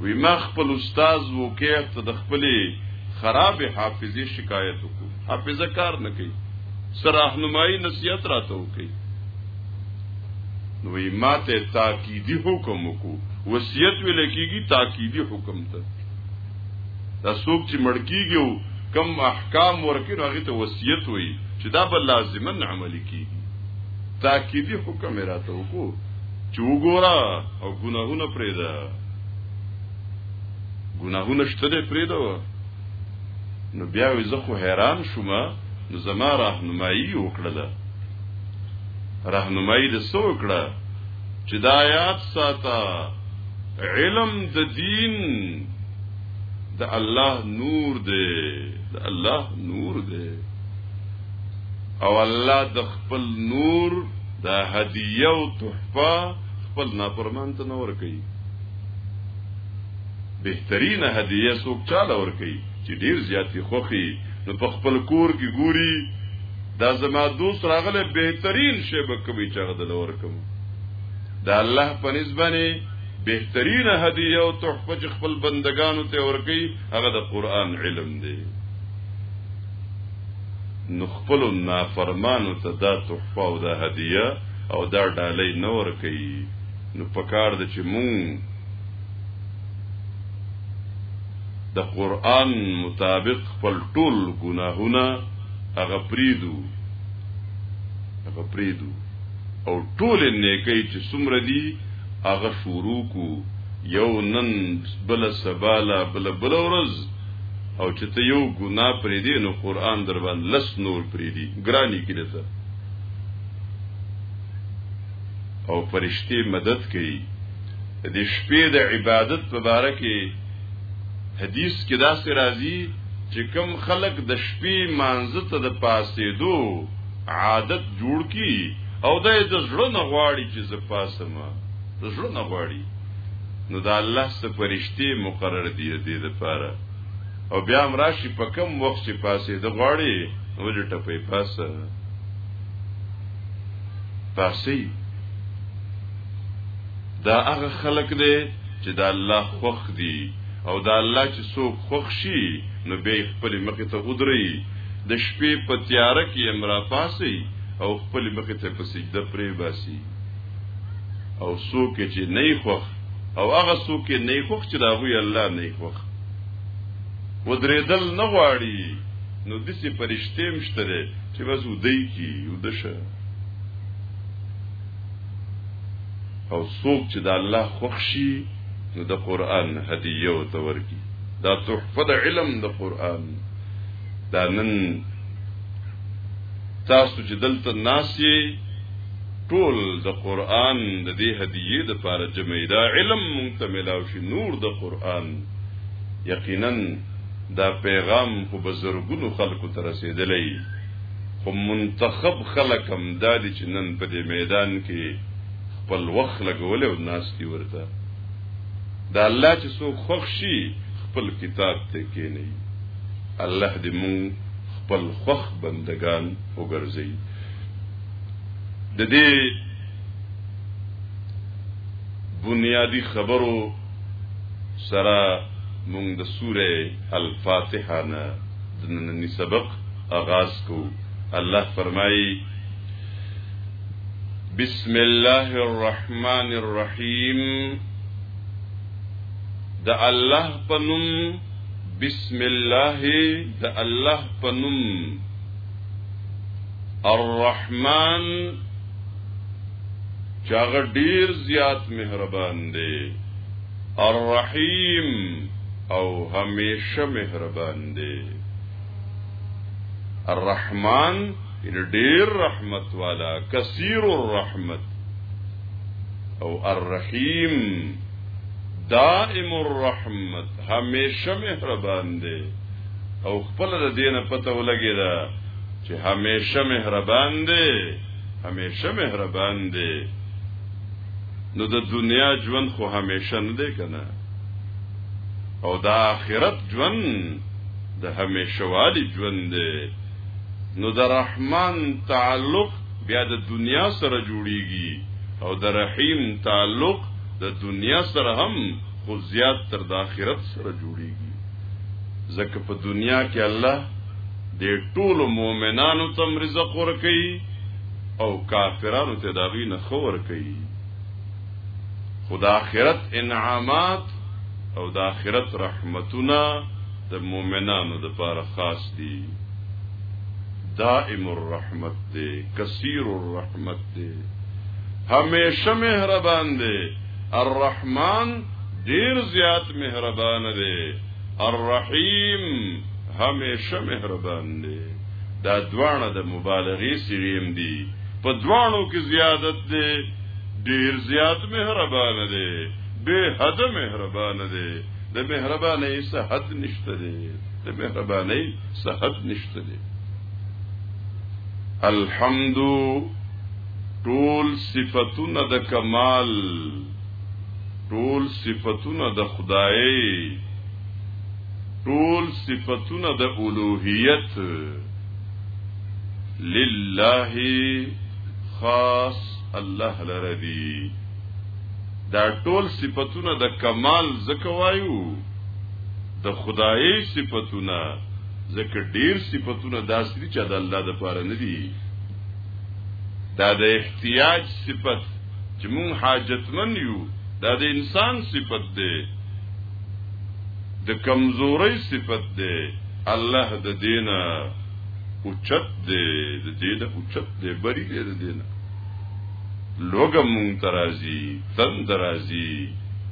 وی ما خپل استاد وکیع ته د خپلې خراب حافظې شکایت وکړو حافظه کار نه کوي سر راهنمایي نصیحت راته وکړي نو ما ته تاکیدی حکم وکړو وصیت ویل کیږي تاکیدی حکم ته دا څوک چې مړ کیږي کم احکام ورکړي هغه ته وصیت وایي چې دا به لازما عملي کیږي تاکیدی حکم یې راته وکړو چې وګوره او ګناهونه پرېږده ګناهونه شته دی پرېږده نو بیا وې زه خو حیران شوم نو زما راهنمایي وکړله راهنمایي د څه وکړه چې دا یاد ساته علم د دین د الله نور دی د الله نور دی او الله د خپل نور د هدیه او تحفه خپل نافرمان ته نور کوي بهترین هدیه څوک چاله ور کوي چې ډیر زیاتی خوخي نو په خپل کور کې ګوري دا زما دوست راغله بهترین شی به کوي چې غدل ور کوم دا الله په نسبانه بهترین هدیه او تحفه خپل بندگانو ته ور کوي هغه د قران علم دی نو خپل نافرمانو ته دا تحفه او دا هدیه او دا ډالۍ نه ورکوي نو په کار ده چې مونږ د قرآن مطابق خپل ټول ګناهونه هغه پریدو هغه پریدو او ټول نیکي چې څومره دي هغه شروع کو یو نن بل سباله بل بل ورځ او چې ته یو ګناه پرې دی نو قران در باندې لس نور پرې دی ګرانی کې دته او فرشتي مدد کوي د شپې د عبادت په باره کې حدیث کې دا سي راځي چې کم خلق د شپې مانزه ته د پاسې دو عادت جوړ کی او د زړه نه غواړي چې زپاسمه د زړه نه غواړي نو دا الله څخه فرشتي مقرر دي دې لپاره او بیا هم راشي په کم وخت چې پاسې د غواړي نو دې ټپې پاسه پاسي دا هغه خلق دی چې دا الله خوخ دی او دا الله چې څوک خوخ شي نو به خپل مخ ته ودري د شپې په تیاره کې امرا پاسي او خپل مخ ته په سجده پرې باسي او څوک چې نه خوخ او هغه څوک چې نه خوخ چې دا غوي الله نه خوخ ودرېدل نه غواړي نو د سي پرشته مشتره چې بس ودی کی ودشه او څوک چې د الله خوښ شي نو د قران هدیه او تور کی دا تحفه د علم د قران دا نن تاسو چې دلته ناس یې ټول د قران د دې هدیه د پاره جمع دا علم مونږ ته ملاو شي نور د قران یقینا دا پیغام خو بزرګونو خلکو ته رسیدلی خو منتخب خلک هم دا دي چې نن په دې میدان کې خپل وخت لګولې او ناس دی ورته دا الله چې څوک خوښ شي خپل کتاب ته کېني الله دې مونږ خپل خوخ بندگان وګرځي د دې بنیادی خبرو سره مونږ د سوره الفاتحه نه د نننی سبق آغاز کو الله فرمایي بسم الله الرحمن الرحیم د الله پنوم بسم الله د الله پنوم الرحمن چاغه ډیر زیات مهربان دی الرحیم او همیشه مهربان دی الرحمن ان ډیر رحمت والا کثیر الرحمت او الرحیم دائم الرحمت همیشه مهربان دی او خپل د دینه پته ولګی دا چې همیشه مهربان دی همیشه مهربان دی نو د دنیا ژوند خو همیشه نه دی کنه او د آخرت ژوند د همیشه والی ژوند دی نو د رحمان تعلق بیا د دنیا سره جوړیږي او د رحیم تعلق د دنیا سره هم خو زیات تر د آخرت سره جوړیږي ځکه په دنیا کې الله د ټولو مؤمنانو ته رزق ورکوي او کافرانو ته دا غي نه خور کوي خدا آخرت انعامات او د آخرت رحمتونه د مؤمنانو د پاره خاص دي دائم الرحمت دی کثیر الرحمت دی همیشه مهربان دی الرحمن ډیر زیات مهربان دی الرحیم همیشه مهربان دی دا دواړه د مبالغې سریم دي په دواړو کې زیادت دی ډیر زیات مهربان دی به حد مهربان دی د مهربانۍ صحت نشته دی د مهربانۍ صحت نشته دی الحمد ټول صفتونه د کمال ټول صفتونه د خدای ټول صفتونه د اولوهیت لله خاص الله لردی دا ټول صفتونه د کمال زکوایو د خدای صفتونه زکه ډیر صفتونه داسري چې د الله د پاره نه دي دا د احتیاج صفت چې مونږ حاجتمن یو دا د انسان صفت دی د کمزورۍ صفت دی الله د دینه اوچت دی د دینه اوچت دی بری دی د دینه لوګه مونږ ترازی تن درازی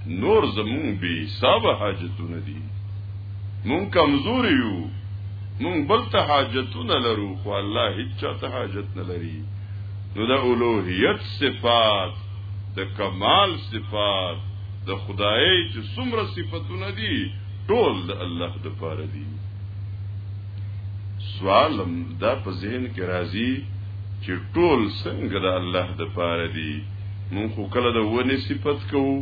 نور زمون به حساب حاجتونه دي مونږ کمزور یو مونږ بل ته حاجتونه لرو خو الله هیڅ ته حاجت نه لري نو د اولوهیت صفات د کمال صفات د خدای چې څومره صفاتونه دي ټول د الله د پاره دي سوالم دا په ذهن کې راځي چې ټول څنګه د الله د پاره دي مونږ خو کله د ونې صفت کوو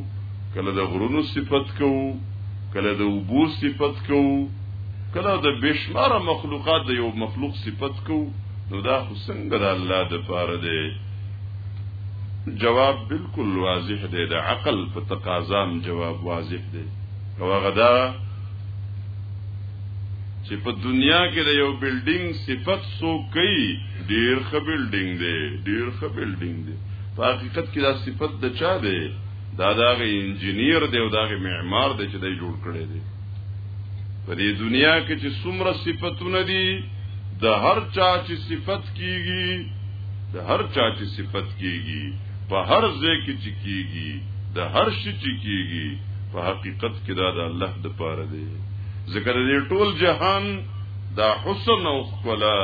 کله د غرونو صفت کوو کله د وبو صفت کوو کله د بشمار مخلوقات د یو مخلوق صفت کو نو دا خو څنګه د الله د پاره دی جواب بالکل واضح دی د عقل په تقاضام جواب واضح دی او هغه دا چې په دنیا کې د یو بلډینګ صفت سو کوي ډیر ښه بلډینګ دی ډیر ښه بلډینګ دی په حقیقت کې دا صفت د چا دی دا دغه انجنیر دی او دغه معمار دی چې دی جوړ کړی دی په دې دنیا کې چې څومره صفاتونه دي د هر چا چې صفت کیږي د هر چا چې صفت کیږي په هر ځای کې چې کیږي د هر شي چې کیږي په حقیقت کې دا د الله د پاره دی ذکر دې ټول جهان دا حسن او خلا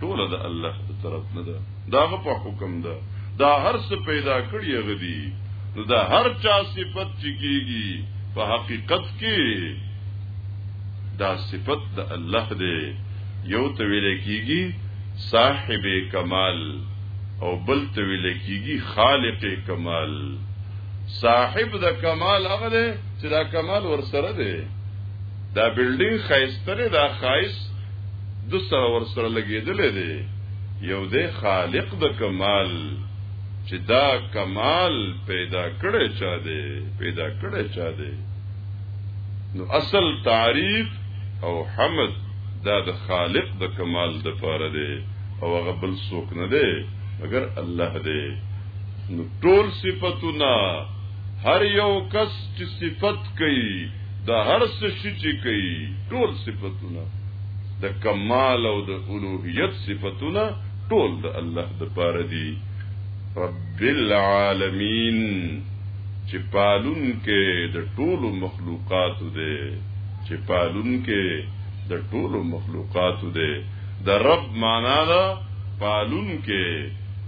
ټول د الله تر طرف نه ده داغه په حکم ده دا هر څه پیدا کړی غدي نو دا هر چا صفت چکیږي په حقیقت کې دا صفت د الله دی یو ته ویل کیږي صاحب کمال او بل ته ویل کیږي خالق کمال صاحب د کمال هغه دی چې دا کمال ورسره دی دا بلډنګ خایسته دی دا خایس د سره ور سره لګیدل دی یو دی خالق د کمال چې دا کمال پیدا کړی چا دی پیدا کړی چا دی نو اصل تعریف او حمد دا د خالق د کمال د پاره دی او هغه بل څوک نه دی مګر الله دی نو ټول صفاتونه هر یو کس چې صفت کوي د هر څه شي چې کوي ټول صفاتونه د کمال او د الوهیت صفاتونه ټول د الله د پاره دي رب العالمین چې پالون کې د ټول مخلوقات دی چې پالون کې د ټول مخلوقات دی د رب معنا ده پالون کې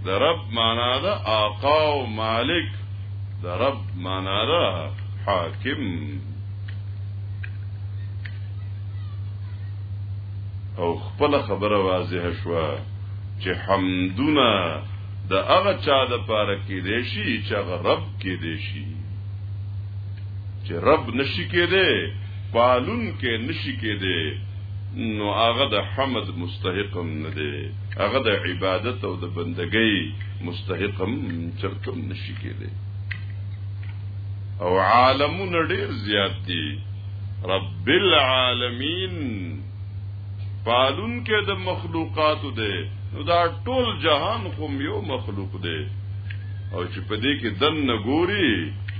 د رب معنا ده آقا او مالک د رب معنا ده حاکم او خپل خبره واضح شو چې حمدونه د هغه چا د پاره کې دی شي چې هغه رب کې دی شي چې رب نشي کې دی پالون کې نشي کې دی نو هغه د حمد مستحقم نه دی هغه د عبادت او د بندګۍ مستحقم چرته نشي کې دی او عالمون ډیر زیات دي رب العالمین پالون کې د مخلوقات دی نو دا ټول جهان خو یو مخلوق دی او چې په دې کې دن نګوري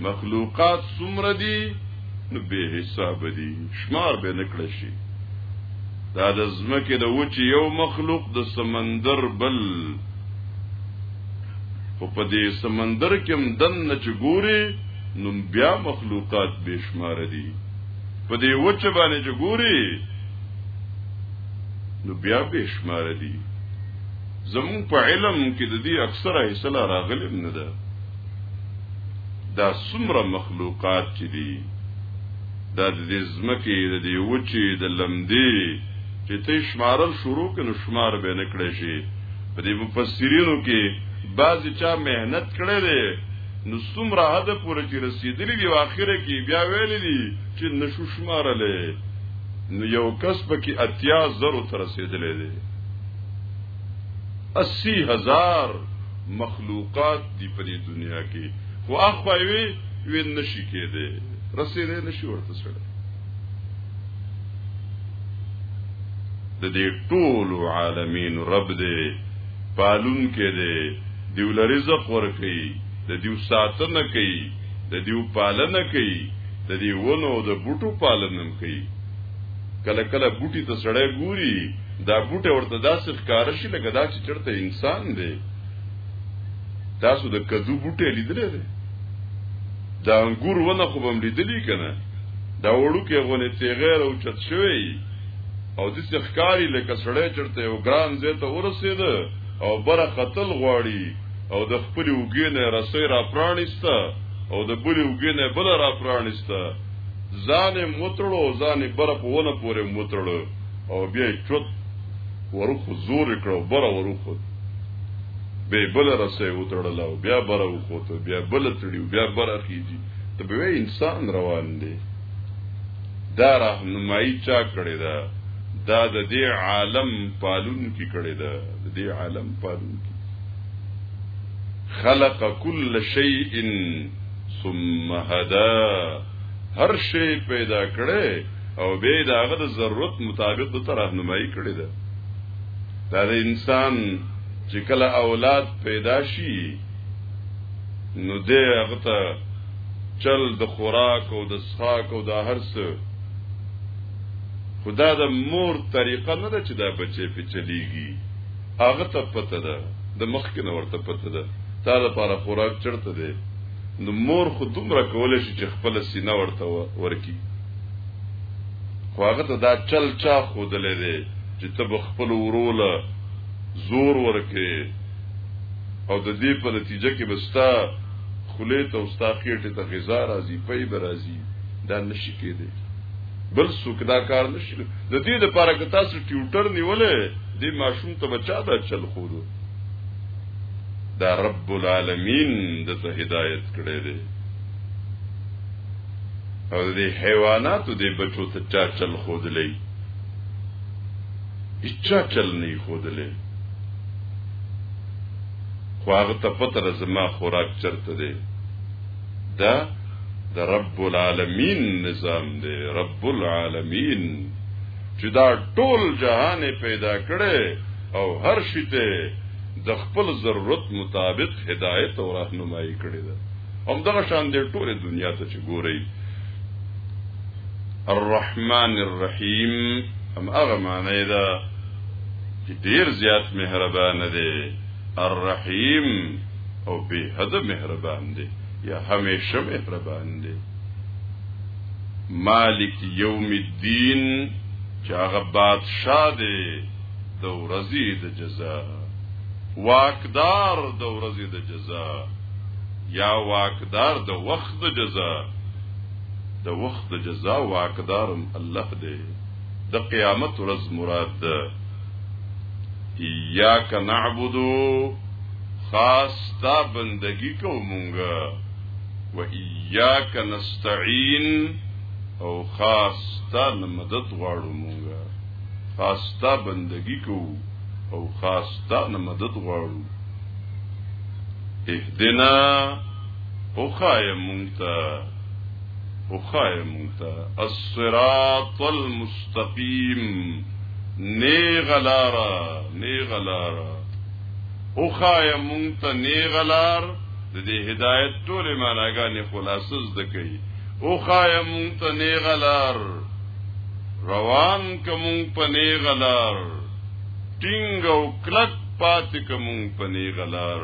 مخلوقات څومره دي نو به حساب دي شمار به نکړي شي دا د زمکه د وچ یو مخلوق د سمندر بل خو په دې سمندر کې هم دن نه چې ګوري نو بیا مخلوقات بشمار دي په دې وچ باندې چې ګوري نو بیا بشمار دي زمون په علم کې د دې اکثره حصہ راغلی نه ده دا څومره مخلوقات چې دي دا د دې زمکه د دې وچې د لمدې چې ته شمارل شروع کړي شمار به نکړې شي په دې مفسرینو کې بعضی چا مهنت کړی دی نو څومره حد پورې چې رسیدلی دی اخره کې بیا ویل دي چې نشو شمارلې نو یو کس پکې اتیا زرو تر رسیدلې دی 80000 مخلوقات دی په دې دنیا کې خو اخوي وی نشي کېده رسیدې نشي ورته سره د دې ټول عالمین رب دې پالون کې دې دیو لرزق ور کوي د دیو ساتنه کوي د دیو پالنه کوي د دې ونو او د بوټو پالنه کوي کله کله بوټي ته سړی ګوري دا بوټه ورته داسې ښکار شي لکه دا چې چرته انسان دی تاسو د کدو بوټي لیدلې ده دا انګور ونه خو بم لیدلې کنه دا وړو کې غونې تیغیر او چت شوی او د څخکاری لکه سړی چرته یو ګران زه ته ورسید او بره قتل غواړي او د خپل وګې نه رسې را پرانیسته او د بل وګې نه بل را پرانیسته ځان متړو ځان بره په ونه پورې متړو او بیا چوت ورخو زور کړو بره ورخو به بل رسې وتړل او بیا بر وخوته بیا بل تړي بیا بر اخیږي ته به انسان روان دی دا راهنمایي چا کړی دا دا د دې عالم پالون کی کړی دا د دې عالم پالون کی خلق کل شیء ثم هدا هر شی پیدا کړي او به داغه د ضرورت مطابق د راهنمایي کړی دا دا د انسان چې کله اولاد پیدا شي نو د هغه ته چل د خوراک او د سخاک او د هر څه خدا د مور طریقه نه ده چې دا بچي په چلیږي هغه ته پته ده د مخکې نه ورته پته ده تا د پاره خوراک چرته ده نو مور خو دومره کولای شي چې خپل سینه ورته ورکی خو هغه ته دا چل چا خودلې ده چې ته به خپل ورور له زور ورکې او د دې په نتیجه کې به ستا خولې ته او ستا خېټې ته غذا راځي پی به راځي دا نشي کېدی بل څوک دا کار نشي د دې لپاره که تاسو ټیوټر نیولې دې ماشوم ته بچا دا چل خو دو دا رب العالمین د ته هدایت کړی دی او دې حیواناتو دې بچو ته چا چل خو دلې اچا چل نه خودلې خو هغه ته پته ده زما خوراک چرته دی دا د رب العالمین نظام دی رب العالمین چې دا ټول جهان پیدا کړي او هر شي ته د خپل ضرورت مطابق هدایت او راهنمایي کړې ده هم دغه شان دې ټوله دنیا ته چې ګوري الرحمن الرحیم هم هغه معنی ده چې ډیر زیات مهربان دی الرحیم او به حد مهربان دی یا همیشه مهربان دی مالک یوم الدین چې هغه بادشاہ دی د ورځې د جزا واکدار د ورځې د جزا یا واکدار د وخت د جزا د وخت د جزا واکدارم الله دی د قیامت ورځ مراد ده ایاک نعبدو خاص تا بندگی کو مونږه و ایاک نستعين او خاص تا مدد غواړو مونږه خاص تا بندگی کو او خاص تا مدد غواړو اهدنا وخایه مونږ ته وخایه مونږ ته الصراط المستقیم نیغ لارا نیغ لارا وخایه مونږ ته نیغ لار د دې هدایت ټول معناګانې خلاصه زده کوي وخایه مونږ ته نیغ لار روان کوم په نیغ لار ټینګ او کلک پاتې کوم په نیغ لار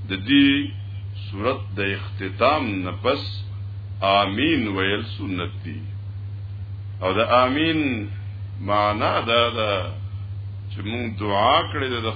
د دې صورت د اختتام نه پس آمین ویل سنت دی او د آمین معنا دا ده چې موږ دعا کړې ده